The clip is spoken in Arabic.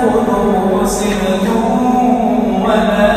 تأخذه سنة ولا